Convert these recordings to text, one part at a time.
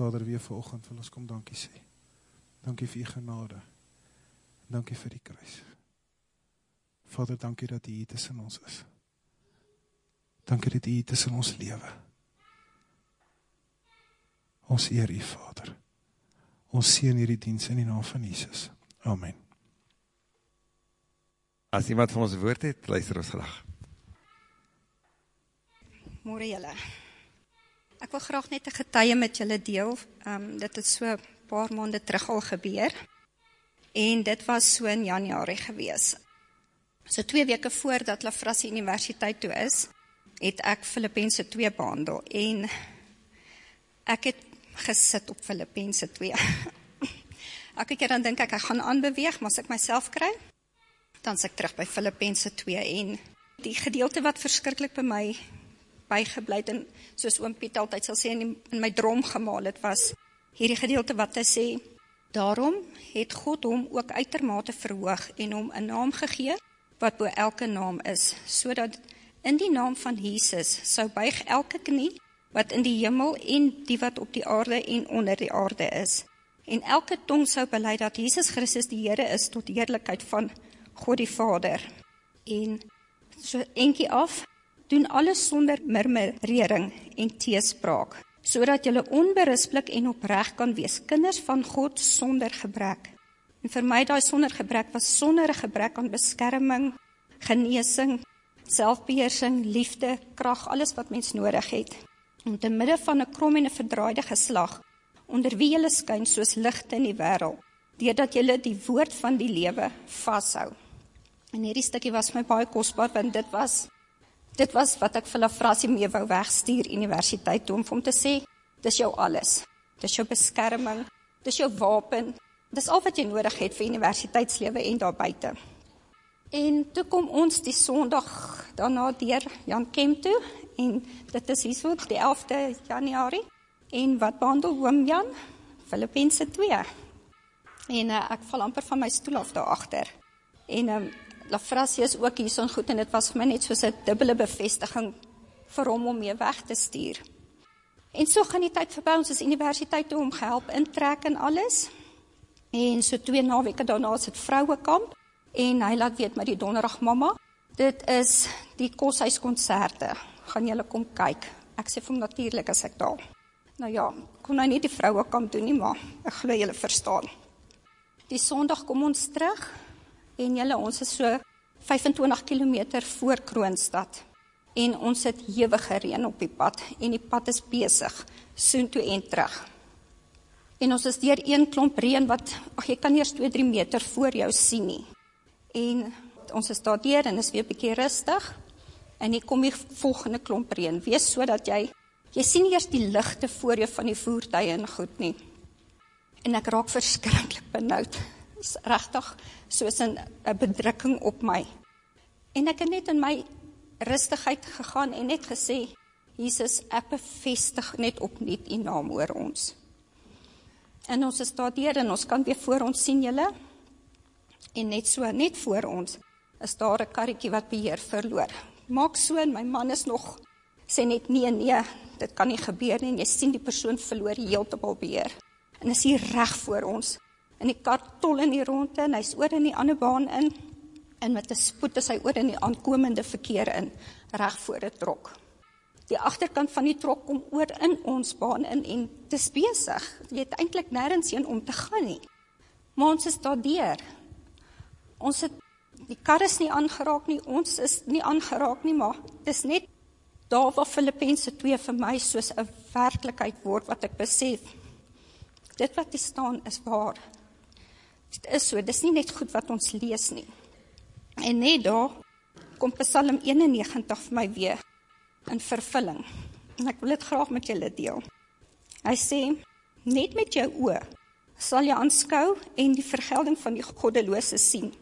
Vader, weer vanoggend wil ons kom dankie sê. Dankie vir u genade. Dankie vir die kruis. Vader, dankie dat u hier tussen ons is. Dankie dat u hier tussen ons lewe. Ons eer u, Vader. Ons seën hierdie diens in die naam van Jesus. Amen. As iemand van ons woord het, luister ons graag. Môre julle. Ek wil graag net 'n getuie met julle deel. Ehm um, dit het so 'n paar maande terug al gebeur. En dit was so in Januarie gewees. So 2 weke voordat Lafrasie Universiteit toe is, het ek Filippense 2 behandel en ek het gesit op Filippense 2. Elke keer dan dink ek ek gaan aanbeweeg, maar as ek myself kry, dan is ek terug by Filippense 2 en die gedeelte wat verskriklik by my bygebly het en soos oom Piet altyd sal sê in, die, in my droom gemaal het was hierdie gedeelte wat hy sê daarom het God hom ook uitermate verhoog en hom 'n naam gegee wat bo elke naam is sodat in die naam van Jesus sou buig elke knie wat in die hemel en die wat op die aarde en onder die aarde is. En elke tong sou bely dat Jesus Christus die Here is tot heerlikheid van God die Vader. En so enkie af doen alles sonder murmurering en teespraak, sodat julle onberispelik en opreg kan wees, kinders van God sonder gebrek. En vir my daai sonder gebrek was sonder 'n gebrek aan beskerming, genesing, selfbeheersing, liefde, krag, alles wat mens nodig het. Om te midde van 'n krom en 'n verdraaide geslag onder wie julle skyn soos ligte in die wêreld, deurdat julle die woord van die lewe vashou. En hierdie stukkie was my baie kosbaar want dit was dit was wat ek vir Lafrasie mee wou wegstuur universiteit toe om vir hom te sê, dis jou alles. Dis jou beskerming, dis jou wapen. Dis al wat jy nodig het vir universiteitslewe en daar buite. En toe kom ons die Sondag daarna deur Jan Kemp toe en dit is hierso die 11de Januarie. En wat behandel oom Jan? Filippense 2. En uh, ek val amper van my stoel af daar agter. En um, Lafrasie is ook hier so goed en dit was vir my net soos 'n dubbele bevestiging vir hom om mee weg te stuur. En so gaan die tyd verby, ons is universiteit toe om gehelp intrek en alles. En so twee naweke daarna is dit vrouekamp en hy laat weet met die donderdag mamma, dit is die koshuiskonserte. Gaan julle kom kyk. Ek sê vir hom natuurlik as ek daar. Nou ja, kon hy nie die vrouekamp doen nie, maar ek glo julle verstaan. Die Sondag kom ons terug en julle ons is so 25 km voor Kroonstad en ons het hewige reën op die pad en die pad is besig soontoe en terug. En ons is deur een klomp reën wat ag jy kan eers 2-3 meter voor jou sien nie. En ons is daar deur en is weer bietjie rustig. En hier kom die volgende klomp reën. Wees sodat jy jy sien eers die ligte voor jou van die voertuie en goed nie. En ek raak verskriklik benoud regtig soos 'n bedrukking op my. En ek het net in my rustigheid gegaan en net gesê Jesus, ek bevestig net opnuut u naam oor ons. En ons is daar deur en ons kan weer voor ons sien julle. En net so net voor ons is daar 'n karretjie wat beheer verloor. Maak so en my man is nog sê net nee nee, dit kan nie gebeur nie. Jy sien die persoon verloor heeltemal beheer. En is hier reg voor ons in die kar tol in die ronde en hy's oor in die ander baan in en met 'n spoed is hy oor in die aankomende verkeer in reg voor 'n trok. Die agterkant van die trok kom oor in ons baan in en dis besig. Jy het eintlik nêrens heen om te gaan nie. Maar ons is daardeur. Ons het die kar is nie aangeraak nie, ons is nie aangeraak nie, maar dis net daar waar Filippense 2 vir my soos 'n werklikheid word wat ek besef. Dit wat hier staan is waar. Dit is so, dis nie net goed wat ons lees nie. En net daar kom Psalm 91 vir my weer in vervulling. En ek wil dit graag met julle deel. Hy sê: "Net met jou oë sal jy aanskou en die vergelding van die goddelose sien."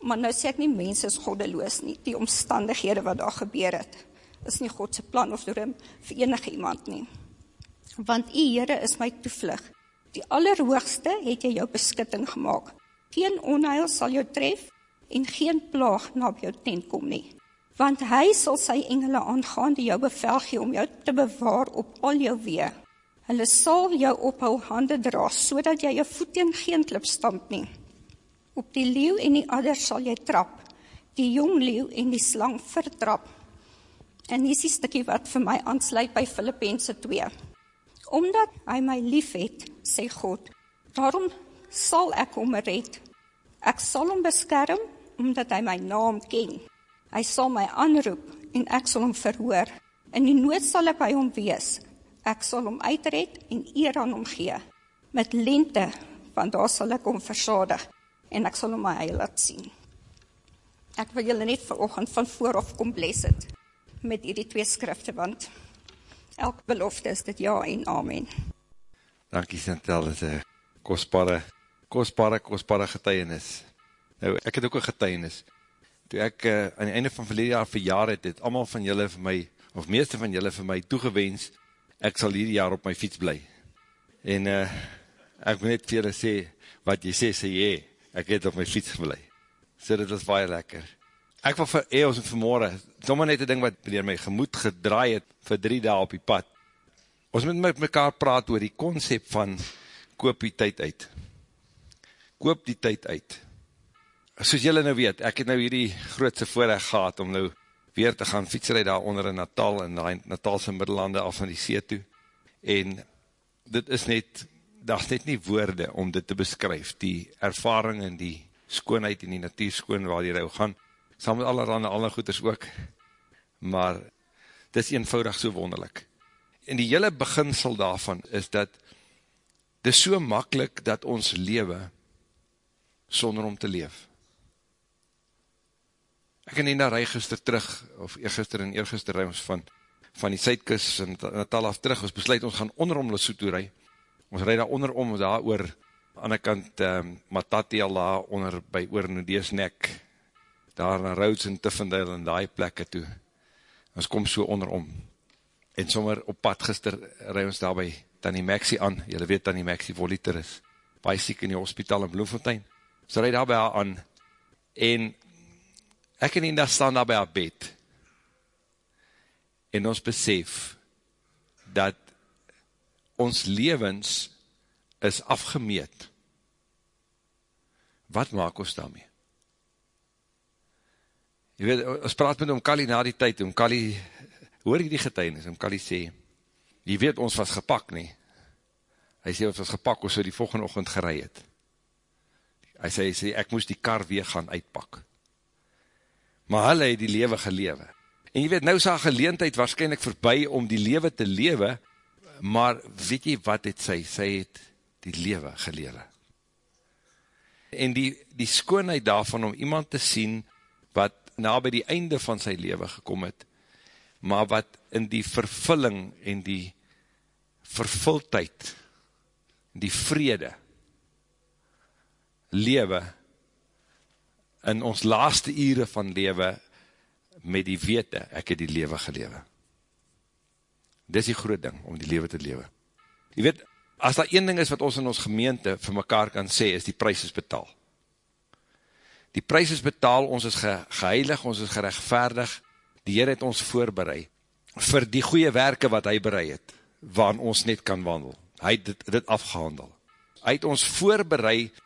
Maar nou sê ek nie mense is goddeloos nie, die omstandighede wat daar gebeur het is nie God se plan of droom vir enige iemand nie. Want U Here is my toevlug Die Allerhoogste het jy jou beskutting gemaak. Geen onheil sal jou tref en geen plaag na jou tent kom nie. Want hy sal sy engele aangaan die jou bevel gee om jou te bewaar op al jou weë. Hulle sal jou op hul hande dra, sodat jy jou voet teen geen klip stamp nie. Op die leeu en die adder sal jy trap, die jong leeu en die slang vertrap. En hier is die stukkie wat vir my aansluit by Filippense 2. Omdat hy my liefhet, sê God, daarom sal ek hom red. Ek sal hom beskerm omdat hy my naam ken. Hy sal my aanroep en ek sal hom verhoor. In die nood sal ek by hom wees. Ek sal hom uitred en eer aan hom gee. Met lente, want daar sal ek hom versadig en ek sal hom my heil laat sien. Ek wil julle net vanoggend van voor af kom bless het met hierdie twee skrifte want elke belofte is dit ja en amen. Dankie Chantal, dit is een kostbare, kostbare, kostbare getuienis. Nou, ek het ook een getuienis. Toe ek uh, aan die einde van verlede jaar verjaar het, het allemaal van julle vir my, of meeste van julle vir my toegewens, ek sal hierdie jaar op my fiets bly. En uh, ek moet net vir julle sê, wat jy sê, sê jy, ek het op my fiets bly. So dit was baie lekker. Ek wil vir eeuws en vanmorgen, sommer net die ding wat meneer my gemoed gedraai het vir drie dae op die pad. Ons moet met mekaar praat oor die concept van koop die tyd uit. Koop die tyd uit. Soos julle nou weet, ek het nou hierdie grootse voorrecht gehad om nou weer te gaan fietsrijd daar onder in Natal, in die Natalse middellande af van die see toe. En dit is net, daar is net nie woorde om dit te beskryf, die ervaring en die skoonheid en die natuurskoon waar die rou gaan, saam met allerhande ander goeders ook, maar dit is eenvoudig so wonderlik. En die hele beginsel daarvan is dat dit is so makkelijk dat ons lewe sonder om te leef. Ek en Nina rij gister terug, of eergister en eergister rij ons van, van die Suidkus en Natal af terug, ons besluit ons gaan onderom Lesotho rij, ons rij daar onderom, daar oor, aan die kant, um, Matati al daar onder, by oor nek, daar na Rhodes en Tiffendale en die plekke toe. Ons kom so onderom. En sommer op pad gister rij ons daar by Tanny Maxi aan. Julle weet Tanny Maxi voliter is. Baie siek in die hospitaal in Bloemfontein. So rij daar by haar aan. En ek en Inda staan daar by haar bed. En ons besef dat ons levens is afgemeet. Wat maak ons daarmee? Jy weet, ons praat met om Kali na die tyd, om Kali, hoor ek die getuinis, om Kali sê, jy weet, ons was gepak nie. Hy sê, ons was gepak, ons so die volgende ochend gerei het. Hy sê, hy sê, ek moes die kar weer gaan uitpak. Maar hulle het die lewe gelewe. En jy weet, nou is haar geleentheid waarschijnlijk voorbij om die lewe te lewe, maar weet jy wat het sy? Sy het die lewe gelewe. En die, die skoonheid daarvan om iemand te sien, wat na by die einde van sy leven gekom het, maar wat in die vervulling en die vervultheid, die vrede, lewe, in ons laaste ure van lewe, met die wete, ek het die lewe gelewe. Dit is die groot ding, om die lewe te lewe. Je weet, as daar een ding is wat ons in ons gemeente vir mekaar kan sê, is die prijs is betaal die prijs is betaal, ons is ge, geheilig, ons is gerechtvaardig, die Heer het ons voorbereid, vir die goeie werke wat hy bereid het, waarin ons net kan wandel. Hy het dit, dit afgehandel. Hy het ons voorbereid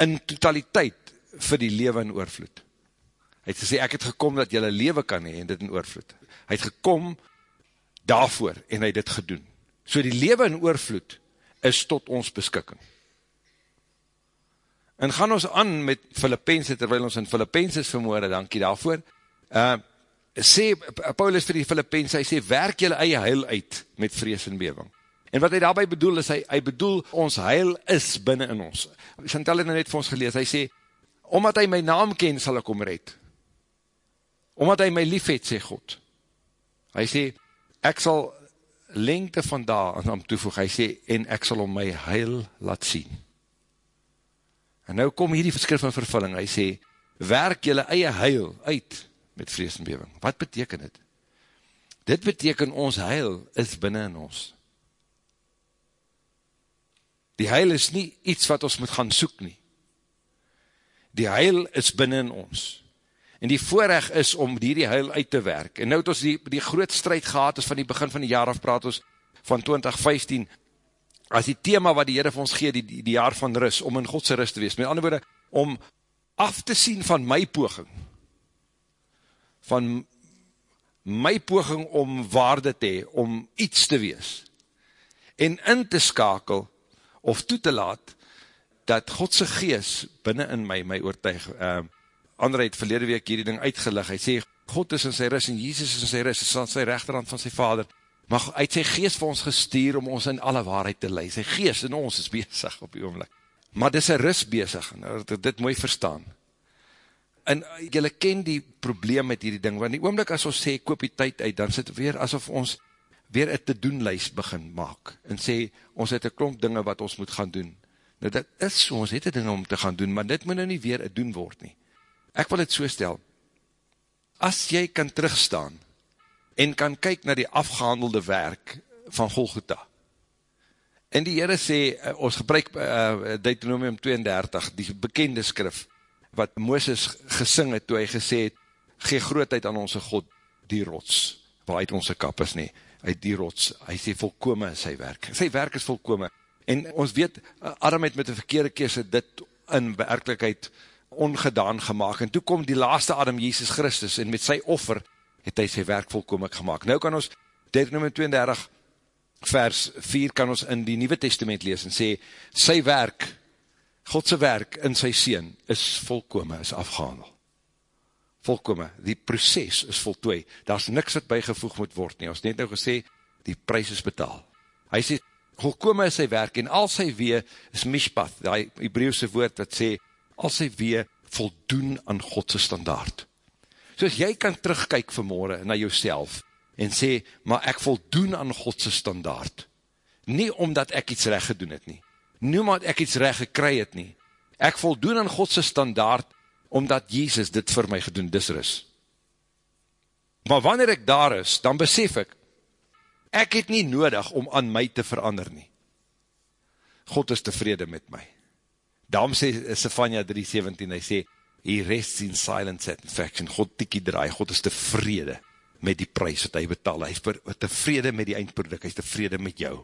in totaliteit vir die lewe in oorvloed. Hy het gesê, ek het gekom dat jylle lewe kan hee, en dit in oorvloed. Hy het gekom daarvoor, en hy het dit gedoen. So die lewe in oorvloed, is tot ons beskikking. En gaan ons aan met Filippense, terwyl ons in Filippense is vermoorde, dankie daarvoor. Uh, sê, Paulus vir die Filippense, hy sê, werk jylle eie heil uit met vrees en bewing. En wat hy daarby bedoel is, hy, hy bedoel, ons heil is binnen in ons. Chantal het nou net vir ons gelees, hy sê, omdat hy my naam ken, sal ek om red. Omdat hy my lief het, sê God. Hy sê, ek sal lengte van daar aan hom toevoeg, hy sê, en ek sal om my heil laat sien. En nou kom hierdie verskrif van vervulling, hy sê, werk jylle eie heil uit met vrees en bewing. Wat beteken dit? Dit beteken ons heil is binnen in ons. Die heil is nie iets wat ons moet gaan soek nie. Die heil is binnen in ons. En die voorrecht is om die, die heil uit te werk. En nou het ons die, die groot strijd gehad, is van die begin van die jaar af praat ons van 2015, as die thema wat die Heere vir ons gee, die, die, die jaar van rus, om in Godse rus te wees, met andere woorde, om af te sien van my poging, van my poging om waarde te hee, om iets te wees, en in te skakel, of toe te laat, dat Godse gees binnen in my, my oortuig, uh, André het verlede week hierdie ding uitgelig, hy sê, God is in sy ris, en Jesus is in sy ris, is aan sy rechterhand van sy vader, maar hy het sy geest vir ons gestuur, om ons in alle waarheid te leid, sy geest in ons is bezig op die oomlik, maar dis een ris bezig, nou, dit moet verstaan, en jylle ken die probleem met hierdie ding, want die oomlik as ons sê, koop die tyd uit, dan sit weer asof ons weer een te-doen-lijst begin maak, en sê, ons het een klomp dinge wat ons moet gaan doen, nou dit is so, ons het een ding om te gaan doen, maar dit moet nou nie weer een doen word nie, Ek wil het so stel, as jy kan terugstaan, en kan kyk na die afgehandelde werk van Golgotha, en die Heere sê, uh, ons gebruik uh, Deuteronomium 32, die bekende skrif, wat Mooses gesing het, toe hy gesê het, gee grootheid aan onze God, die rots, waaruit onze kap is nie, uit die rots, hy sê volkome sy werk, sy werk is volkome, en ons weet, Adam het met die verkeerde keer dit in werkelijkheid ongedaan gemaakt, en toe kom die laaste Adam, Jesus Christus, en met sy offer, het hy sy werk volkomik gemaakt. Nou kan ons, Deuteronomium 32, vers 4, kan ons in die Nieuwe Testament lees, en sê, sy werk, Godse werk in sy sien, is volkome, is afgehandel. Volkome, die proces is voltooi, daar is niks wat bijgevoeg moet word nie, ons net nou gesê, die prijs is betaal. Hy sê, volkome is sy werk, en al sy wee is mishpath, die Hebreeuwse woord wat sê, als hy weer voldoen aan Godse standaard. So as jy kan terugkyk vanmorgen na jouself en sê, maar ek voldoen aan Godse standaard. Nie omdat ek iets recht gedoen het nie. Nie omdat ek iets recht gekry het nie. Ek voldoen aan Godse standaard omdat Jezus dit vir my gedoen, dis is. Maar wanneer ek daar is, dan besef ek, ek het nie nodig om aan my te verander nie. God is tevrede met my. Daarom sê Sefania 3.17, hy sê, he rests in silent satisfaction, God tikkie draai, God is tevrede met die prijs wat hy betaal, hy is tevrede met die eindproduct, hy is tevrede met jou,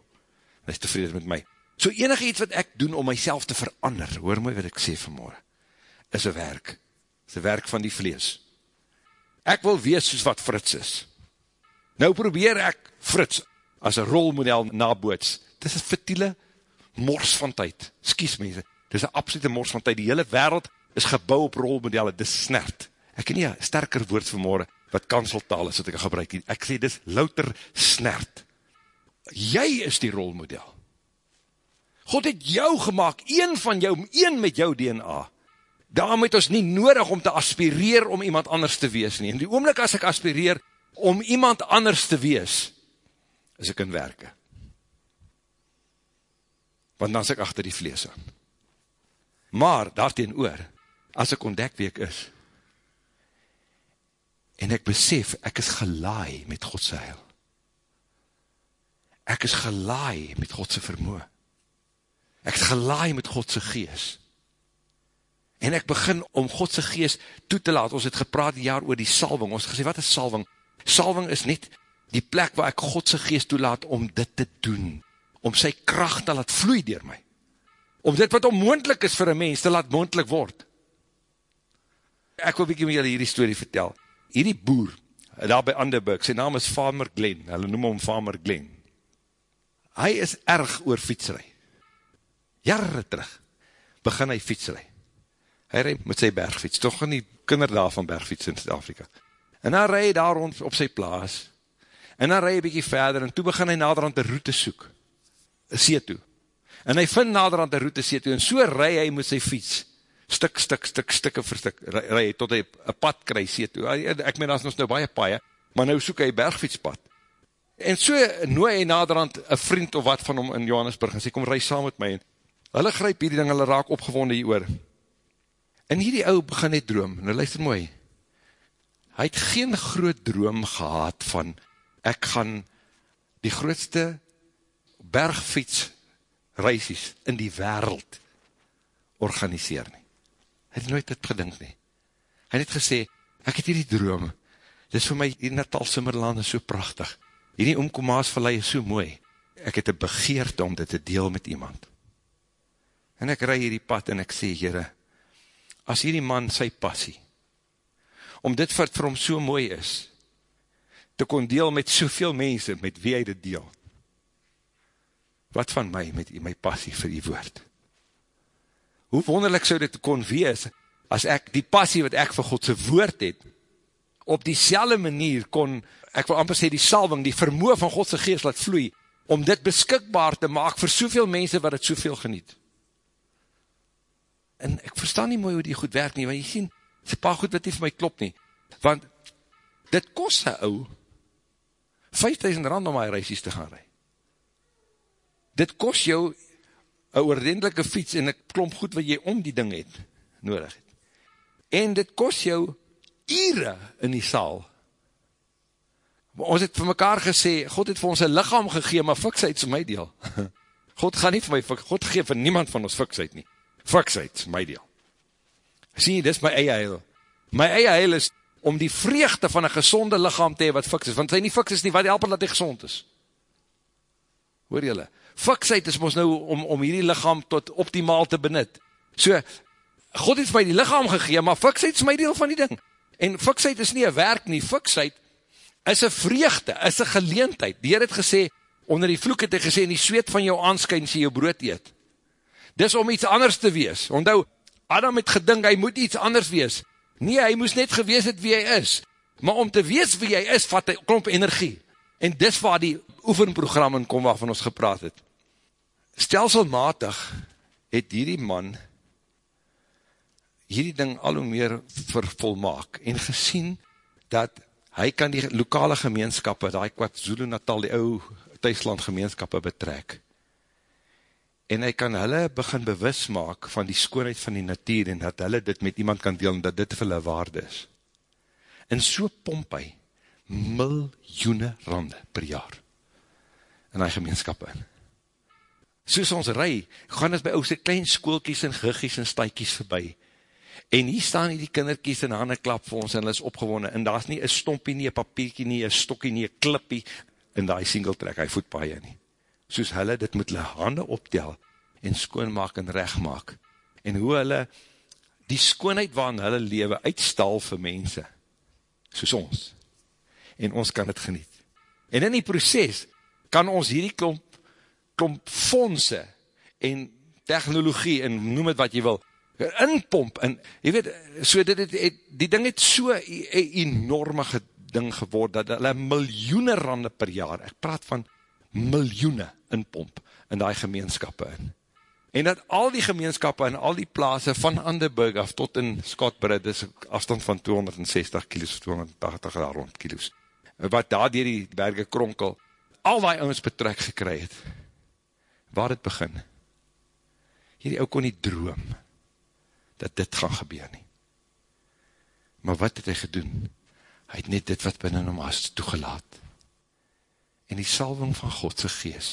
hy is tevrede met my. So enige iets wat ek doen om myself te verander, hoor my wat ek sê vanmorgen, is een werk, is een werk van die vlees. Ek wil wees soos wat Frits is. Nou probeer ek Frits as een rolmodel naboots, dit is een vertiele mors van tyd, skies mense, Dit is een absolute mors van tyd. Die hele wereld is gebouw op rolmodelle. Dit is snert. Ek ken nie een sterker woord vanmorgen wat kanseltaal is wat ek gebruik. Ek sê, dit is louter snert. Jy is die rolmodel. God het jou gemaakt, een van jou, een met jou DNA. Daarom het ons nie nodig om te aspireer om iemand anders te wees nie. En die oomlik as ek aspireer om iemand anders te wees, is ek in werke. Want dan is ek achter die vlees aan. Maar, daarteen oor, as ek ontdek wie ek is, en ek besef, ek is gelaai met Godse heil. Ek is gelaai met Godse vermoe. Ek is gelaai met Godse gees. En ek begin om Godse gees toe te laat. Ons het gepraat die jaar oor die salving. Ons het gesê, wat is salving? Salving is net die plek waar ek Godse gees toelaat om dit te doen. Om sy kracht te laat vloei dier my om dit wat onmoendlik is vir een mens te laat moendlik word. Ek wil bykie met julle hierdie story vertel. Hierdie boer, daar by Anderburg, sy naam is Farmer Glenn, hulle noem hom Farmer Glenn. Hy is erg oor fietsrij. Jare terug, begin hy fietsrij. Hy rijd met sy bergfiets, toch in die kinderdaal van bergfiets in Zuid-Afrika. En dan rijd hy daar rond op sy plaas, en dan rijd hy bykie verder, en toe begin hy nader aan die route soek, see toe, en hy vind nader aan die route sê toe, en so ry hy met sy fiets, stik, stik, stik, stikke vir stik, ry hy tot hy een pad kry sê toe, ek meen, as ons nou baie paie, maar nou soek hy bergfietspad, en so nooi hy nader aan een vriend of wat van hom in Johannesburg, en sê, kom ry saam met my, en hulle gryp hierdie ding, hulle raak opgewonde hier oor, en hierdie ou begin net droom, nou luister mooi, hy het geen groot droom gehad van, ek gaan die grootste bergfiets reisies in die wereld organiseer nie. Hy het nooit dit gedink nie. Hy het gesê, ek het hierdie droom, dit is vir my, die Natal Simmerland is so prachtig, hierdie omkomaas vallei is so mooi, ek het een begeerte om dit te deel met iemand. En ek rij hierdie pad en ek sê, Heere, as hierdie man sy passie, om dit wat vir hom so mooi is, te kon deel met soveel mense, met wie hy dit deel, wat van my, met my passie vir die woord? Hoe wonderlik sou dit kon wees, as ek die passie wat ek vir Godse woord het, op die manier kon, ek wil amper sê die salving, die vermoe van Godse geest laat vloei, om dit beskikbaar te maak vir soveel mense wat het soveel geniet. En ek verstaan nie mooi hoe die goed werk nie, want jy sien, het is paar goed wat nie vir my klop nie, want dit kost sy ou 5000 rand om my reisies te gaan rij. Dit kost jou een oordendelike fiets en een klomp goed wat jy om die ding het, nodig het. En dit kost jou ure in die saal. Maar ons het vir mekaar gesê, God het vir ons een lichaam gegeen, maar fiksheid is my deel. God gaan nie vir my, God geef vir niemand van ons fiksheid nie. Fiksheid is my deel. Sien jy, dit is my eie heil. My eie heil is om die vreugde van een gezonde lichaam te hee wat fiks is, want sy nie fiks is nie, wat help dat hy gezond is? Hoor jylle? Fiksheid is ons nou om, om hierdie lichaam tot optimaal te benut. So, God het vir my die lichaam gegeen, maar fiksheid is my deel van die ding. En fiksheid is nie een werk nie, fiksheid is een vreugde, is een geleentheid. Die Heer het gesê, onder die vloek het hy gesê, in die zweet van jou aanskyn, sê jou brood eet. Dis om iets anders te wees. Ondou, Adam het gedink, hy moet iets anders wees. Nee, hy moes net gewees het wie hy is. Maar om te wees wie hy is, vat hy klomp energie. En dis waar die oefenprogram in kom, waarvan ons gepraat het. Stelselmatig het hierdie man hierdie ding al hoe meer vervolmaak en gesien dat hy kan die lokale gemeenskappe, die kwart Zulu Natal, die ou thuisland gemeenskappe betrek. En hy kan hulle begin bewus maak van die skoonheid van die natuur en dat hulle dit met iemand kan deel en dat dit vir hulle waarde is. En so pomp hy miljoene rande per jaar in die gemeenskappe in. Soos ons rij, gaan het by ouse klein skoolkies en gigies en stuikies voorbij En hier staan hier die kinderkies in handen klap vir ons en hulle is opgewonnen. En daar is nie een stompie nie, een papierkie nie, een stokkie nie, een klippie. En daar is single trek, hy voet paie nie. Soos hulle dit moet hulle handen optel en skoonmaak en rechtmaak. En hoe hulle die skoonheid waarin hulle lewe uitstal vir mense. Soos ons. En ons kan het geniet. En in die proces kan ons hierdie klomp, klomp fondse en technologie en noem het wat jy wil, inpomp, en jy weet, so dit het, het, die ding het so een enorme ding geword, dat hulle miljoene rande per jaar, ek praat van miljoene inpomp in die gemeenskappe in. En dat al die gemeenskappe en al die plaase van Anderburg af tot in Scottbridge, dis afstand van 260 kilo's, 280 daar rond kilo's, wat daar dier die berge kronkel, al die ouwens betrek gekry het, waar het begin? Hierdie ou kon nie droom, dat dit gaan gebeur nie. Maar wat het hy gedoen? Hy het net dit wat binnen hom as toegelaat. En die salving van Godse gees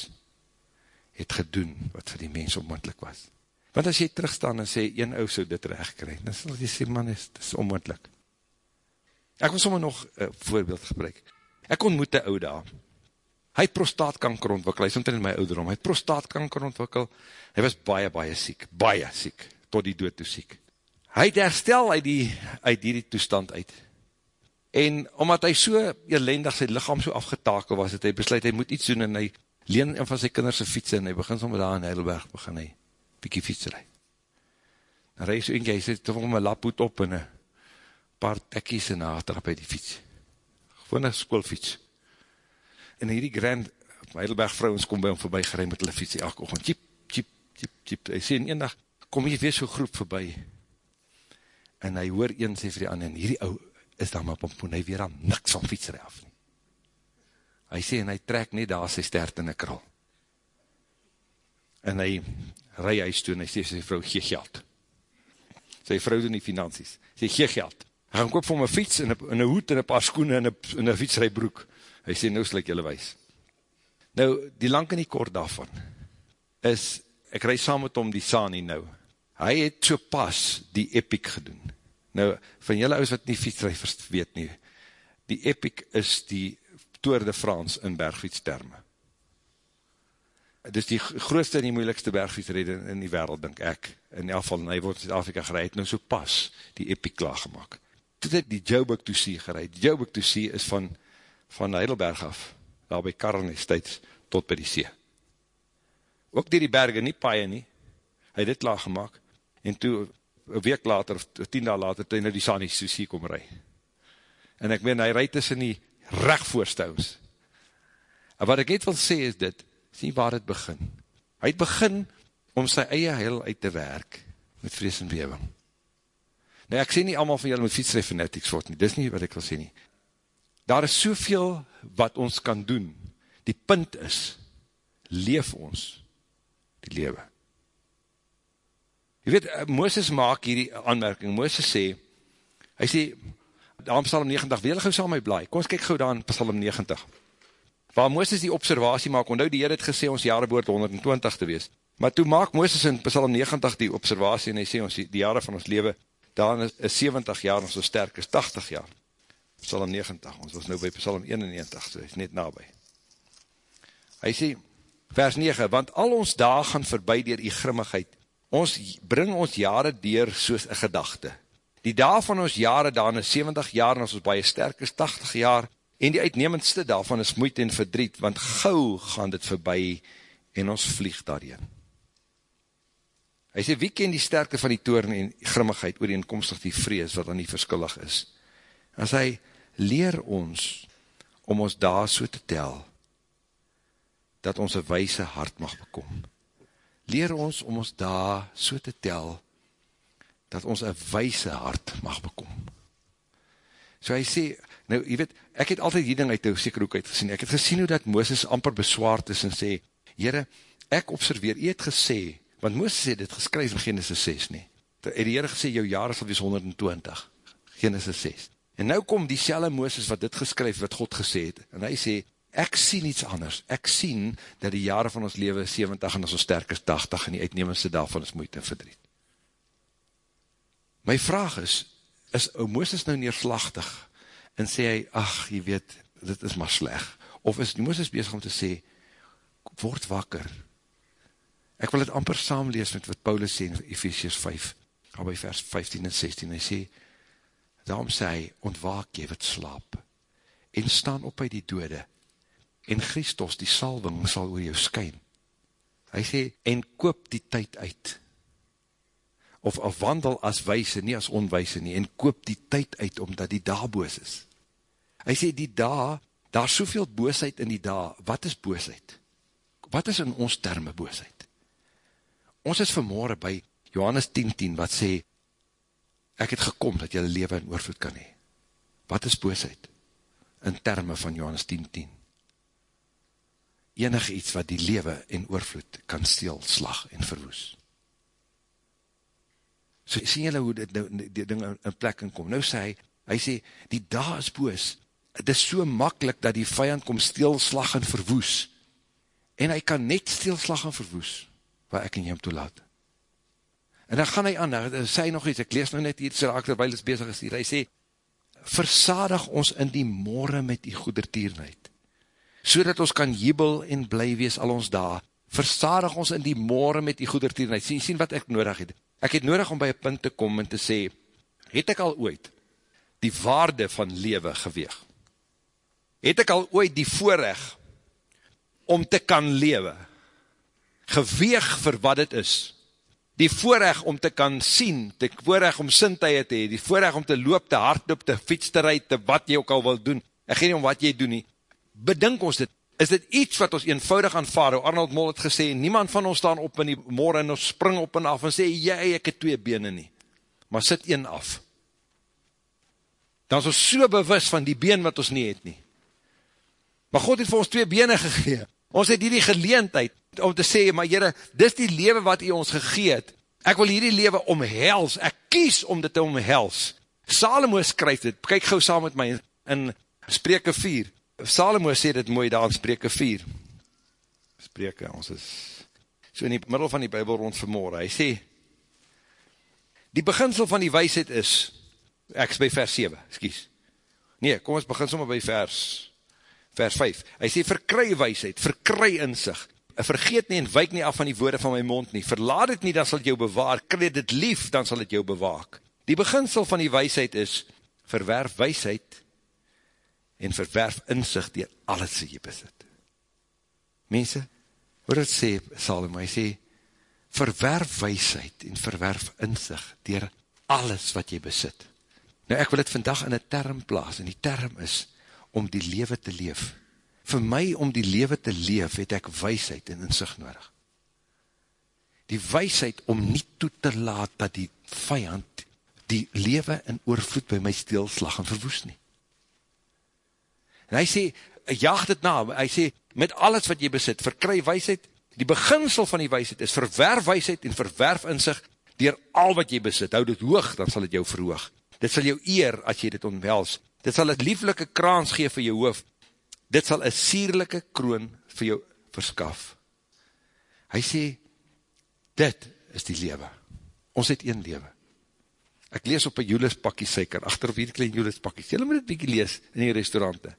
het gedoen wat vir die mens onmoendlik was. Want as jy terugstaan en sê, een ou so dit recht krijg, dan sal jy sê, man, is, dit is onmoendlik. Ek wil sommer nog een voorbeeld gebruik. Ek ontmoet die ou daar. Hy het prostaatkanker ontwikkel, hy is omtrent my ouderom, hy het prostaatkanker ontwikkel, hy was baie, baie siek, baie siek tot die dood toe siek. Hy het herstel uit die, uit die toestand uit. En omdat hy so elendig sy lichaam so afgetakel was, het hy besluit, hy moet iets doen, en hy leen een van sy kinderse fietsen, en hy begin soms daar in Heidelberg, begin hy piekie fietserij. Dan rij so eentje, hy sê, te volg my laphoed op, en een paar tekkies en achterop uit die fiets. Gewoon een schoolfiets. En hierdie grand Heidelberg vrouwens kom by hom voorbij gerei met hulle fiets, elke oogend, tjip, tjip, tjip, tjip. Hy sê, en een dag, kom jy weer so groep voorbij, en hy hoor een sê vir die ander, hierdie ou is daar maar pompoen, hy weer aan niks van fietsrij af nie. Hy sê, en hy trek nie daar sy stert in die krul. En hy rij huis toe, en hy sê, sy vrou, gee geld. Sy vrou doen die finansies, sê, gee geld. Hy gaan koop vir my fiets, en een hoed, en een paar skoene, en een, fietsrijbroek. Hy sê, nou sal ek julle wees. Nou, die lang en die kort daarvan, is, ek rij saam met hom die Sani nou, hy het so pas die epic gedoen. Nou, van julle ouders wat nie fietsdrijvers weet nie, die epic is die Tour de France in bergfietsterme. dis die grootste en die moeilikste bergfietsred in, die wereld, denk ek, in die afval, en hy word in Zuid-Afrika gereid, nou so pas die epic klaar gemaakt. Toe dit die Joburg to See gereid, Joburg to See is van, van Heidelberg af, daar by Karnes tijds, tot by die see. Ook die die berge, nie paie nie, hy het dit klaar gemaakt, en toe, een week later, of tien daal later, toe hy nou die Sani See kom rij. En ek meen, hy rijd tussen die recht voorstouws. En wat ek net wil sê is dit, sien waar het begin. Hy het begin om sy eie heil uit te werk met vrees en bewing. Nou ek sê nie allemaal van julle moet fietsrij fanatics word nie, dis nie wat ek wil sê nie. Daar is soveel wat ons kan doen. Die punt is, leef ons die lewe. Je weet, eh, Mooses maak hierdie aanmerking, Mooses sê, hy sê, daar in Psalm 90, wil jy gauw saam my blaai, kom ons kyk gauw daar in Psalm 90, waar Mooses die observatie maak, onthou die Heer het gesê ons jare behoort 120 te wees, maar toe maak Mooses in Psalm 90 die observatie en hy sê ons die, jare van ons leven, daar is, is 70 jaar ons so sterk is 80 jaar, Psalm 90, ons was nou by Psalm 91, so is net nabij. Hy sê, vers 9, want al ons daag gaan voorbij dier die grimmigheid, ons bring ons jare dier soos een gedachte. Die dag van ons jare dan is 70 jaar en ons is baie sterk is 80 jaar, En die uitnemendste daarvan is moeite en verdriet, want gauw gaan dit voorbij en ons vlieg daarin. Hy sê, wie ken die sterkte van die toren en grimmigheid oor die inkomstig die vrees wat dan nie verskillig is? As hy leer ons om ons daar so te tel, dat ons een wijse hart mag bekom. Leer ons om ons daar so te tel, dat ons een wijse hart mag bekom. So hy sê, Nou, jy weet, ek het altyd die ding uit die seker hoek uitgesien. Ek het gesien hoe dat Mooses amper beswaard is en sê, Heere, ek observeer, jy het gesê, want Mooses het dit geskryf in Genesis 6 nie. Het die Heere gesê, jou jaar sal wees 120, Genesis 6. En nou kom die selle Mooses wat dit geskryf, wat God gesê het, en hy sê, ek sien iets anders, ek sien dat die jare van ons leven 70 en ons sterk is 80 en die uitnemendste daarvan is moeite en verdriet. My vraag is, is Mooses nou neerslachtig, en sê hy, ach, jy weet, dit is maar sleg. Of is Mooses bezig om te sê, word wakker. Ek wil het amper saamlees met wat Paulus sê in Ephesians 5, al by vers 15 en 16, hy sê, daarom sê hy, ontwaak jy wat slaap, en staan op by die dode, en Christus, die salving, sal oor jou skyn. Hy sê, en koop die tyd uit, of, of wandel as wijse, nie as onwijse nie, en koop die tyd uit, omdat die daar boos is. Hy sê, die daar, daar is soveel boosheid in die daar, wat is boosheid? Wat is in ons terme boosheid? Ons is vanmorgen by Johannes 10.10, 10, wat sê, ek het gekom, dat jylle leven in oorvloed kan hee. Wat is boosheid? In terme van Johannes 10.10. 10. Enig iets wat die leven in oorvloed kan steel, slag en verwoes. So sien julle hoe dit nou, die ding in plek in kom. Nou sê hy, hy sê, die dag is boos, het is so makkelijk dat die vijand kom stilslag en verwoes. En hy kan net stilslag en verwoes, waar ek en jy hem toelaat. En dan gaan hy aan, dan sê hy nog iets, ek lees nou net hier, terwijl hy is bezig is hier, hy sê, versadig ons in die morgen met die goedertierenheid, so dat ons kan jubel en bly wees al ons daar, versadig ons in die morgen met die goedertierenheid, sien, sien wat ek nodig het, Ek het nodig om by een punt te kom en te sê, het ek al ooit die waarde van lewe geweeg? Het ek al ooit die voorrecht om te kan lewe? Geweeg vir wat het is? Die voorrecht om te kan sien, die voorrecht om sintuie te hee, die voorrecht om te loop, te hardloop, te fiets te rijd, te wat jy ook al wil doen. Ek geen om wat jy doen nie. Bedink ons dit, is dit iets wat ons eenvoudig aanvaar, Arnold Mol het gesê, niemand van ons staan op in die morgen en ons spring op en af en sê, jy, ek het twee bene nie, maar sit een af. Dan is ons so bewus van die been wat ons nie het nie. Maar God het vir ons twee bene gegeen. Ons het hierdie geleentheid om te sê, maar jyre, dis die lewe wat hy ons gegeet. Ek wil hierdie lewe omhels, ek kies om dit te omhels. Salomo skryf dit, kyk gauw saam met my in spreke 4, Salomo sê dit mooi daar in Spreke 4. Spreke, ons is so in die middel van die Bijbel rond vanmorgen. Hy sê, die beginsel van die wijsheid is, ek is by vers 7, skies. Nee, kom ons begin sommer by vers, vers 5. Hy sê, verkry wijsheid, verkry inzicht, vergeet nie en wijk nie af van die woorde van my mond nie, verlaat het nie, dan sal het jou bewaar, kry dit lief, dan sal het jou bewaak. Die beginsel van die weisheid is, verwerf weisheid, en verwerf inzicht dier alles wat jy besit. Mense, hoe het sê, Salome, hy sê, verwerf weisheid en verwerf inzicht dier alles wat jy besit. Nou ek wil het vandag in een term plaas, en die term is, om die lewe te leef. Voor my, om die lewe te leef, het ek weisheid en inzicht nodig. Die weisheid om nie toe te laat, dat die vijand, die lewe in oorvloed by my stilslag en verwoes nie. En hy sê, jaag dit na, hy sê, met alles wat jy besit, verkry weisheid, die beginsel van die weisheid is, verwerf weisheid en verwerf in sig, dier al wat jy besit, hou dit hoog, dan sal dit jou verhoog. Dit sal jou eer, as jy dit onwels. Dit sal het lieflike kraans gee vir jou hoofd. Dit sal een sierlijke kroon vir jou verskaf. Hy sê, dit is die lewe. Ons het een lewe. Ek lees op een Julius pakkie suiker, achter op hierdie klein Julius pakkie. Julle moet dit bykie lees in die restaurante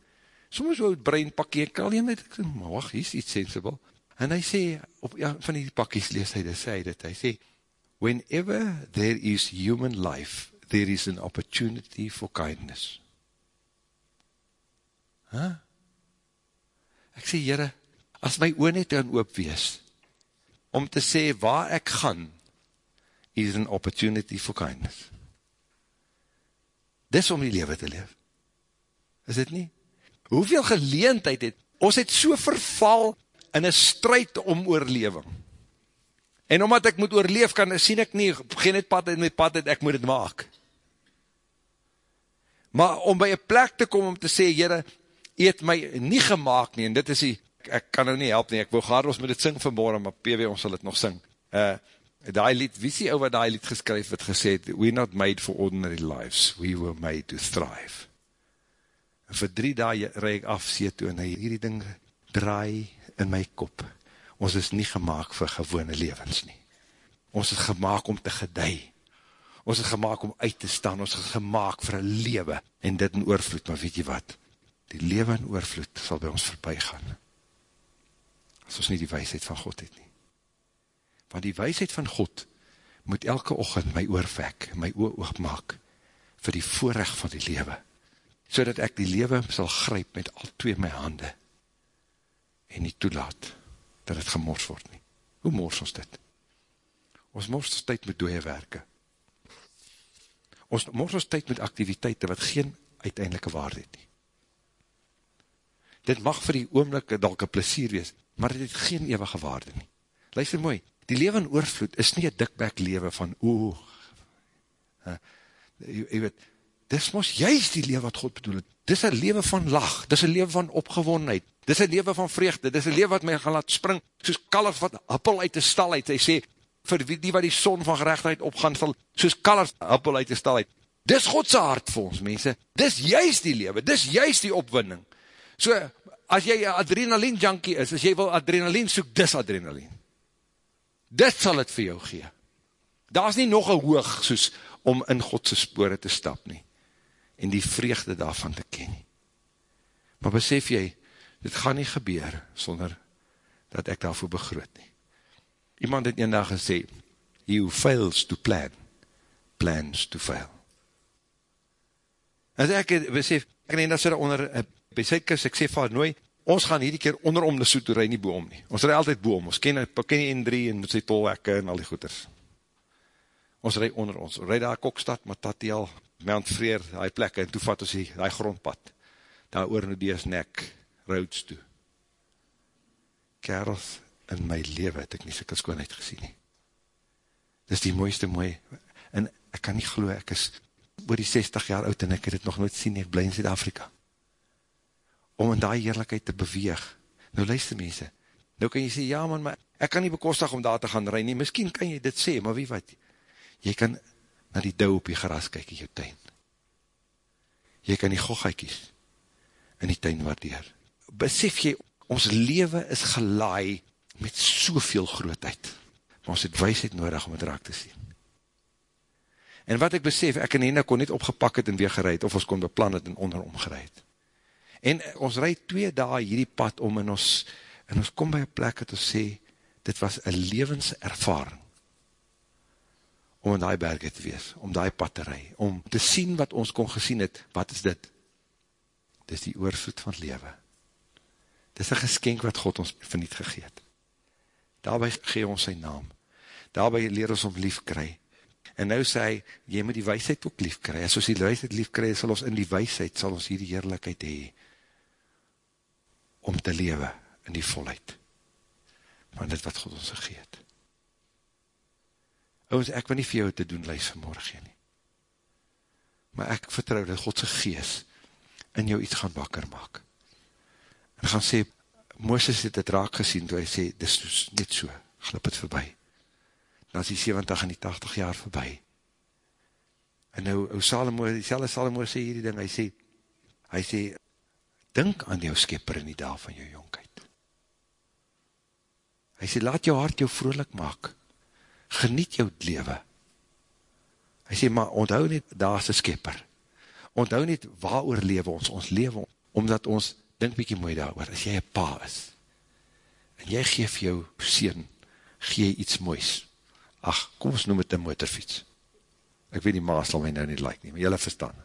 soms wou het brein pakkie, ek al een het, ek sê, maar wacht, hier is iets sensible. En hy sê, op ja, van die pakkies lees hy dit, sê hy dit, hy sê, whenever there is human life, there is an opportunity for kindness. Huh? Ek sê, jyre, as my oor net aan oop wees, om te sê, waar ek gaan, is an opportunity for kindness. Dis om die leven te leef. Is dit nie? Hoeveel geleentheid het, ons het so verval in een strijd om oorleving. En omdat ek moet oorleef kan, sien ek nie, geen het pad en met pad het, ek moet het maak. Maar om by een plek te kom om te sê, jyre, jy het my nie gemaakt nie, en dit is die, ek kan nou nie help nie, ek wil gaar ons met het sing vanmorgen, maar PW ons sal het nog sing. Uh, die lied, wie sê ou wat die lied geskryf het gesê, we're not made for ordinary lives, we were made to thrive. En vir drie dae rij ek af see toe en hy hierdie ding draai in my kop. Ons is nie gemaakt vir gewone levens nie. Ons is gemaakt om te gedei. Ons is gemaakt om uit te staan. Ons is gemaakt vir een lewe en dit in oorvloed. Maar weet jy wat? Die lewe in oorvloed sal by ons voorbij gaan. As ons nie die weisheid van God het nie. Want die weisheid van God moet elke ochend my oorvek, my oor oogmaak vir die voorrecht van die lewe so dat ek die lewe sal gryp met al twee my hande en nie toelaat dat het gemors word nie. Hoe mors ons dit? Ons mors ons tyd met dooie werke. Ons mors ons tyd met activiteite wat geen uiteindelike waarde het nie. Dit mag vir die oomlik dalke plesier wees, maar dit het geen eeuwige waarde nie. Luister mooi, die leven in oorvloed is nie een dikbek leven van jy, jy weet, dis mos juist die lewe wat God bedoel het. Dis een lewe van lach, dis een lewe van opgewonheid, dis een lewe van vreugde, dis een lewe wat my gaan laat spring, soos kalf wat appel uit die stal uit, hy sê, vir die wat die son van gerechtheid opgaan sal, soos kalf appel uit die stal uit. Dis Godse hart vir ons, mense, dis juist die lewe, dis juist die opwinning. So, as jy adrenaline junkie is, as jy wil adrenaline soek, dis adrenaline. Dit sal het vir jou gee. Daar is nie nog een hoog, soos om in Godse spore te stap nie en die vreugde daarvan te ken. Maar besef jy, dit gaan nie gebeur, sonder dat ek daarvoor begroot nie. Iemand het een dag gesê, he who fails to plan, plans to fail. En ek het besef, ek neem dat sy daar onder, eh, by sy kus, ek sê vaar nooi, ons gaan hierdie keer onderom die soet, rij nie boom nie. Ons rij altyd boom, ons ken, ken die N3 en sy tolwekke en al die goeders. Ons rij onder ons, rij daar Kokstad, Matatiel, Mount Freer, die plekke, en toe vat ons die, die grondpad, daar oor nou die nek, roads toe. Kerels, in my leven het ek nie sikker skoonheid gesien nie. Dis die mooiste mooi, en ek kan nie geloof, ek is oor die 60 jaar oud, en ek het het nog nooit sien, ek bly in Zuid-Afrika. Om in die heerlijkheid te beweeg. Nou luister mense, nou kan jy sê, ja man, maar ek kan nie bekostig om daar te gaan rij nie, miskien kan jy dit sê, maar wie wat, jy kan na die douw op die gras kyk in jou tuin. Jy kan die gogheikies in die tuin waardeer. Besef jy, ons leven is gelaai met soveel grootheid, maar ons het weisheid nodig om het raak te sien. En wat ek besef, ek en Hena kon net opgepak het en weer gereid, of ons kon beplan het en onderom gereid. En ons rijd twee dae hierdie pad om in ons En ons kom by een plek dat ons sê, dit was een levenservaring, om in die berge te wees, om die pad te rij, om te sien wat ons kon gesien het, wat is dit? Dit is die oorvloed van lewe. Dit is een geskenk wat God ons verniet gegeet. Daarby gee ons sy naam. Daarby leer ons om lief kry. En nou sê hy, jy moet die weisheid ook lief kry. As ons die weisheid lief kry, sal ons in die weisheid, sal ons hier die heerlijkheid hee, om te lewe in die volheid. Maar dit wat God ons gegeet. Ouwens, ek wil nie vir jou te doen luis vanmorgen nie. Maar ek vertrouw dat Godse gees in jou iets gaan wakker maak. En gaan sê, Mooses het het raak gesien, toe hy sê, dit is net so, glip het voorbij. Dan is die 70 en die 80 jaar voorbij. En nou, ou Salomo, die selwe Salomo sê hierdie ding, hy sê, hy sê, dink aan jou skepper in die daal van jou jonkheid. Hy sê, laat jou hart jou vrolik maak, geniet jou lewe. Hy sê, maar onthou net, daar is die skepper. Onthou net, waar oor lewe ons? Ons lewe, omdat ons, dink bykie mooi daar oor, as jy een pa is, en jy geef jou sien, gee iets moois, ach, kom ons noem het een motorfiets. Ek weet die maas sal my nou nie like nie, maar jylle verstaan.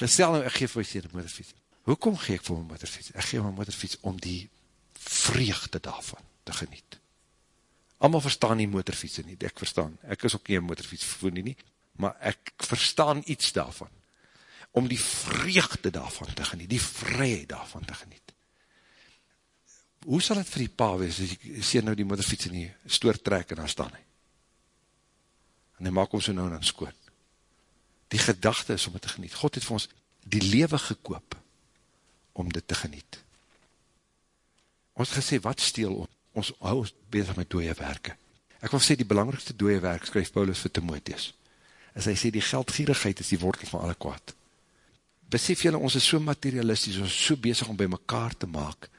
Gestel nou, ek geef vir sien een motorfiets. Hoekom gee ek vir my motorfiets? Ek geef my motorfiets om die vreugde daarvan te geniet. Allemaal verstaan nie motorfietsen nie, ek verstaan, ek is ook nie een motorfiets voor nie maar ek verstaan iets daarvan, om die vreugde daarvan te geniet, die vryheid daarvan te geniet. Hoe sal het vir die pa wees, as ek sê nou die motorfiets in die stoor trek en daar staan hy? En hy maak ons so nou dan skoon. Die gedachte is om het te geniet. God het vir ons die lewe gekoop om dit te geniet. Ons het gesê, wat steel ons? Ons hou ons bezig met dooie werke. Ek wil sê, die belangrikste dooie werk, skryf Paulus vir Timotheus, is hy sê, die geldgierigheid is die wortel van alle kwaad. Besef jylle, ons is so materialistisch, ons is so bezig om by mekaar te maak,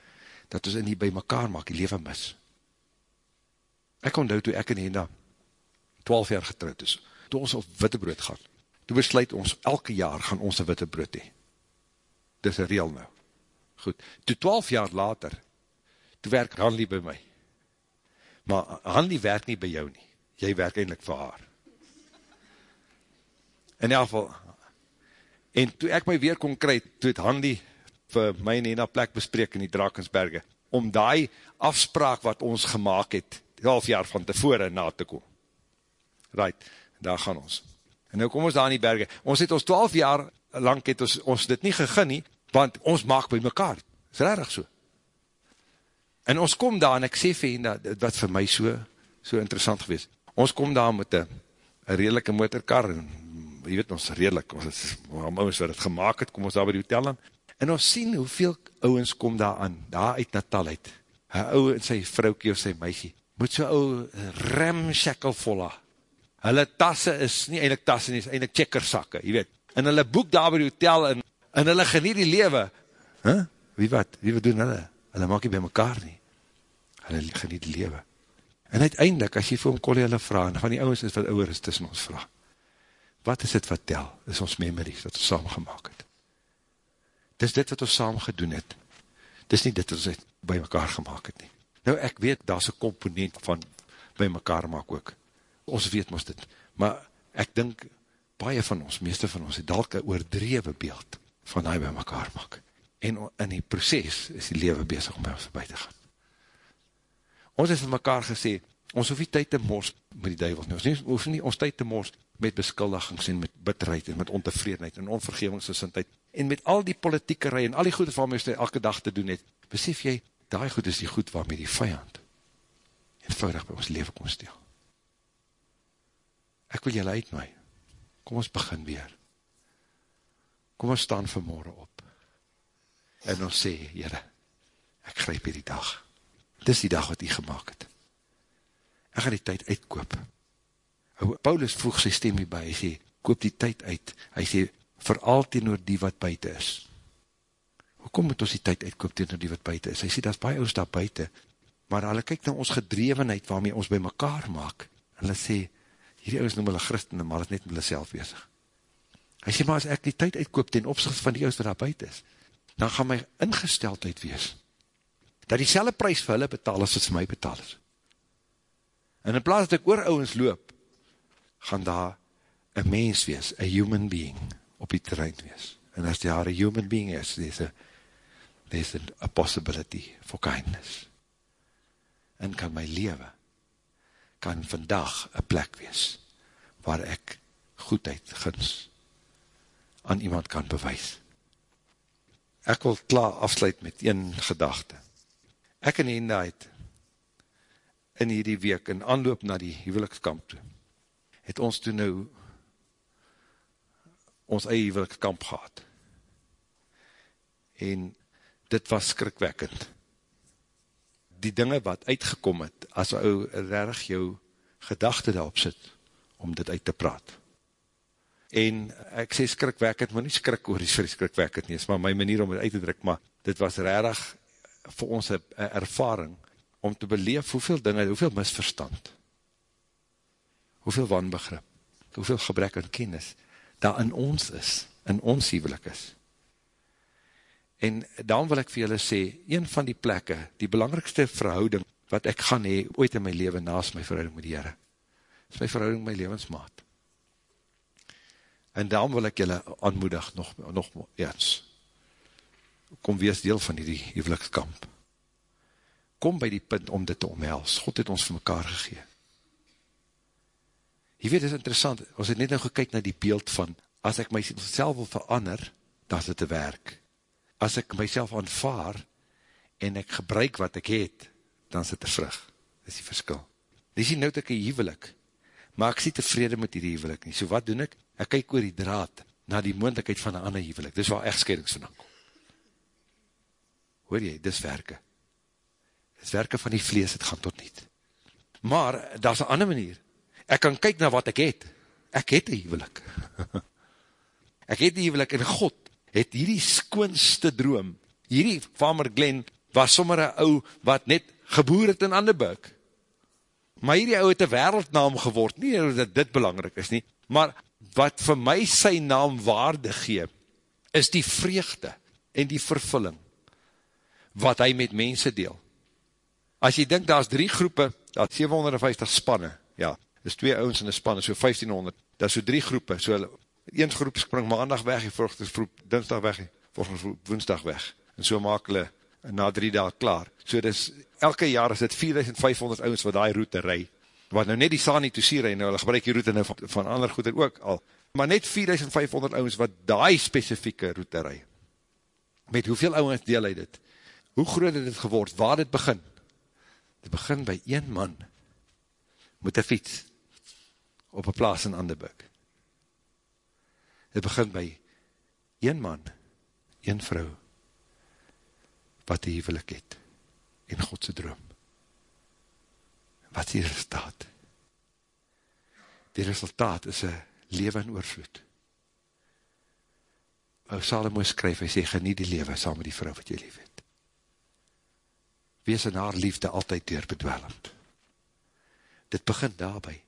dat ons in die by mekaar maak, die leven mis. Ek onthou toe ek en Henda 12 jaar getrouwd is, toe ons op wittebrood gaan, toe besluit ons, elke jaar gaan ons een wittebrood hee. Dis een reel nou. Goed, toe 12 jaar later, toe werk Hanlie by my. Maar Hanlie werk nie by jou nie. Jy werk eindelijk vir haar. In elk geval, en toe ek my weer kon kry, toe het Hanlie vir my en Nena plek bespreek in die Drakensberge, om die afspraak wat ons gemaakt het, 12 jaar van tevore na te kom. Right, daar gaan ons. En nou kom ons daar in die berge. Ons het ons 12 jaar lang het ons, ons dit nie gegin nie, want ons maak by mekaar. Is rarig so. En ons kom daar, en ek sê vir hen, dat wat vir my so, so interessant gewees. Ons kom daar met een redelike motorkar, en jy weet ons redelijk, ons het, ons wat het gemaakt het, kom ons daar by die hotel aan, en ons sien hoeveel ouwens kom daar aan, daar uit Natal uit, een ouwe en sy vrouwkie of sy meisie, moet so ouwe remshackle volla, hulle tasse is nie eindelijk tasse nie, is eindelijk checkersakke, jy weet, en hulle boek daar by die hotel, en, en hulle geniet die lewe, huh? wie wat, wie wat doen hulle? Hulle maak nie by mekaar nie, hulle geniet lewe. En uiteindelik, as jy vir hom kolle hulle vraag, en van die ouwens is wat ouwer is tussen ons vraag, wat is dit wat tel, is ons memories, wat ons saam gemaakt het. Dis dit wat ons saam gedoen het, dis nie dit wat ons by mekaar gemaakt het nie. Nou ek weet, daar is een komponent van by mekaar maak ook, ons weet ons dit, maar ek dink, baie van ons, meeste van ons, het dalk een oordrewe beeld van hy by mekaar maak en in die proces is die lewe bezig om by ons voorbij te gaan. Ons het vir mekaar gesê, ons hoef nie tyd te mors met die duivel nie, ons hoef nie ons tyd te mors met beskuldigings en met bitterheid en met ontevredenheid en onvergevingsgesintheid en met al die politieke rij en al die goede waarmee ons elke dag te doen het, besef jy, daai goed is die goed waarmee die vijand eenvoudig by ons leven kom stel. Ek wil julle uitnooi, kom ons begin weer. Kom ons staan vanmorgen op en ons sê, Heere, ek grijp hier die dag. Dis die dag wat hy gemaakt het. Ek gaan die tyd uitkoop. Paulus voeg sy stem hierby, hy sê, koop die tyd uit. Hy sê, vooral teenoor die wat buiten is. Hoekom moet ons die tyd uitkoop teenoor die wat buiten is? Hy sê, dat is baie ons daar buiten. Maar hulle kyk na ons gedrevenheid waarmee ons by mekaar maak. En hulle sê, hierdie ouds noem hulle christene, maar het net met hulle self bezig. Hy sê, maar as ek die tyd uitkoop ten opzicht van die ouds wat daar buiten is, dan gaan my ingesteldheid wees, dat die selle prijs vir hulle betaal as wat vir my betaal is. En in plaas dat ek oor ouwens loop, gaan daar een mens wees, een human being, op die terrein wees. En as daar een human being is, there's a, there's a, a possibility for kindness. En kan my leven, kan vandag een plek wees, waar ek goedheid, gins, aan iemand kan bewys. Ek wil klaar afsluit met een gedachte. Ek en Henda het in hierdie week, in aanloop na die huwelikskamp toe, het ons toe nou ons eie huwelikskamp gehad. En dit was skrikwekkend. Die dinge wat uitgekom het, as ou reg jou gedachte daarop sit, om dit uit te praat. En ek sê skrikwekkend, maar nie skrik oor die skrikwekkend nie, is maar my manier om dit uit te druk, maar dit was reg vir ons een ervaring, om te beleef hoeveel dinge, hoeveel misverstand, hoeveel wanbegrip, hoeveel gebrek aan kennis, daar in ons is, in ons huwelik is. En daarom wil ek vir julle sê, een van die plekke, die belangrikste verhouding, wat ek gaan hee, ooit in my leven, naast my verhouding met die Heere, is my verhouding met my levensmaat. En daarom wil ek julle aanmoedig, nog, nog eens, kom wees deel van die huwelikskamp kom by die punt om dit te omhels. God het ons vir mekaar gegeen. Jy weet, dit is interessant, ons het net nou gekyk na die beeld van, as ek myself wil verander, dan is dit te werk. As ek myself aanvaar, en ek gebruik wat ek het, dan is dit te vrug. Dit is die verskil. Dit is nie nou dat ek een huwelik, maar ek sê tevrede met die huwelik nie. So wat doen ek? Ek kyk oor die draad, na die moendlikheid van een ander huwelik. Dit is waar echtscheidings vandaan kom. Hoor jy, dit is werke is werke van die vlees, het gaan tot niet. Maar, daar is een ander manier. Ek kan kyk na wat ek het. Ek het die huwelik. ek het die huwelik en God het hierdie skoonste droom, hierdie Farmer Glen, was sommer een ou wat net geboer het in Anderburg. Maar hierdie ou het een wereldnaam geword, nie dat dit belangrijk is nie, maar wat vir my sy naam waarde gee, is die vreugde en die vervulling, wat hy met mense deel. As jy dink, daar is drie groepe, daar is 750 spanne, ja, is twee ouwens in die spanne, so 1500, daar is so drie groepe, so een groep spring maandag weg, die volgende groep dinsdag weg, die volgende groep woensdag weg, en so maak hulle na drie dagen klaar. So dis, elke jaar is dit 4500 ouwens wat die route rij, wat nou net die Sani Toussie rij, nou hulle gebruik die route nou van, van ander goede ook al, maar net 4500 ouwens wat die specifieke route rij. Met hoeveel ouwens deel hy dit? Hoe groot het dit geword? Waar het begin? Dit begin by een man met een fiets op een plaas in Anderburg. Dit begin by een man, een vrou, wat die hevelik het in Godse droom. Wat is die resultaat? Die resultaat is een leven in oorvloed. O Salomo skryf, hy sê, geniet die leven saam met die vrou wat jy lief het wees in haar liefde altyd deurbedwellend. Dit begin daarby.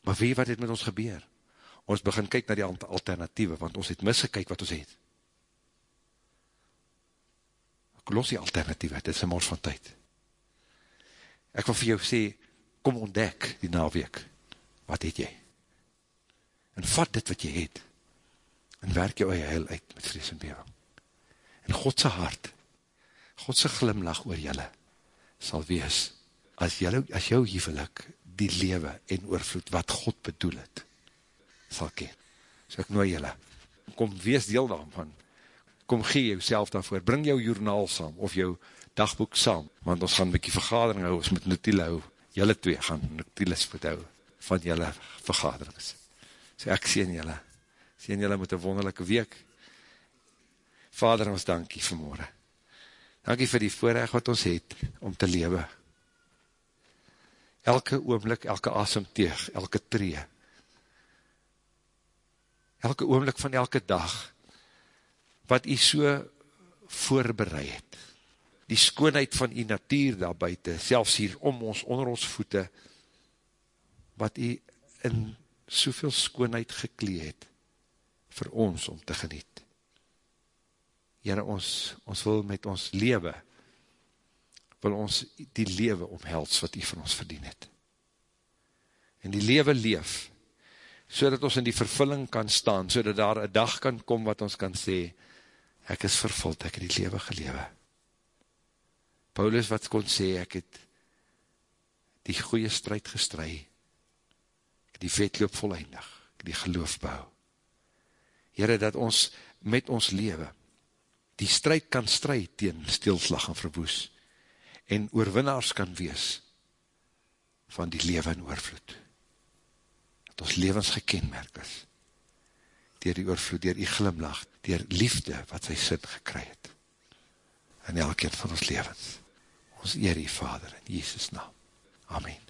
Maar weet wat het met ons gebeur? Ons begin kyk na die alternatieve, want ons het misgekyk wat ons het. Ek los die alternatieve, dit is een mors van tyd. Ek wil vir jou sê, kom ontdek die naweek, wat het jy? En vat dit wat jy het, en werk jou eie heil uit met vrees en bewing. En Godse hart, Godse glimlach oor jylle sal wees, as, jylle, as jou huwelik die lewe en oorvloed wat God bedoel het, sal ken. So ek nooi jylle, kom wees deel daarvan, kom gee jou self daarvoor, bring jou journaal saam, of jou dagboek saam, want ons gaan een bykie vergadering hou, ons moet notiele hou, jylle twee gaan notieles moet hou, van jylle vergaderings. So ek sien jylle, sien jylle met een wonderlijke week, Vader, ons dankie vanmorgen, Dankie vir die voorrecht wat ons het om te lewe. Elke oomlik, elke asemteeg, elke tree. Elke oomlik van elke dag wat u so voorbereid het. Die skoonheid van die natuur daar buiten, selfs hier om ons, onder ons voete, wat u in soveel skoonheid geklee het vir ons om te geniet. Heere, ons, ons wil met ons lewe wil ons die lewe omhels wat u van ons verdien het. En die lewe leef, so dat ons in die vervulling kan staan, so dat daar een dag kan kom wat ons kan sê, ek is vervuld, ek het die lewe gelewe. Paulus wat kon sê, ek het die goeie strijd gestry, ek het die vetloop voleindig, ek het die geloof bou. Heere, dat ons met ons lewe, die strijd kan strijd tegen stilslag en verwoes, en oorwinnaars kan wees, van die lewe en oorvloed. Dat ons levens gekenmerk is, dier die oorvloed, dier die glimlach, dier liefde wat sy sin gekry het, in elkeen van ons levens. Ons eer die Vader in Jesus naam. Amen.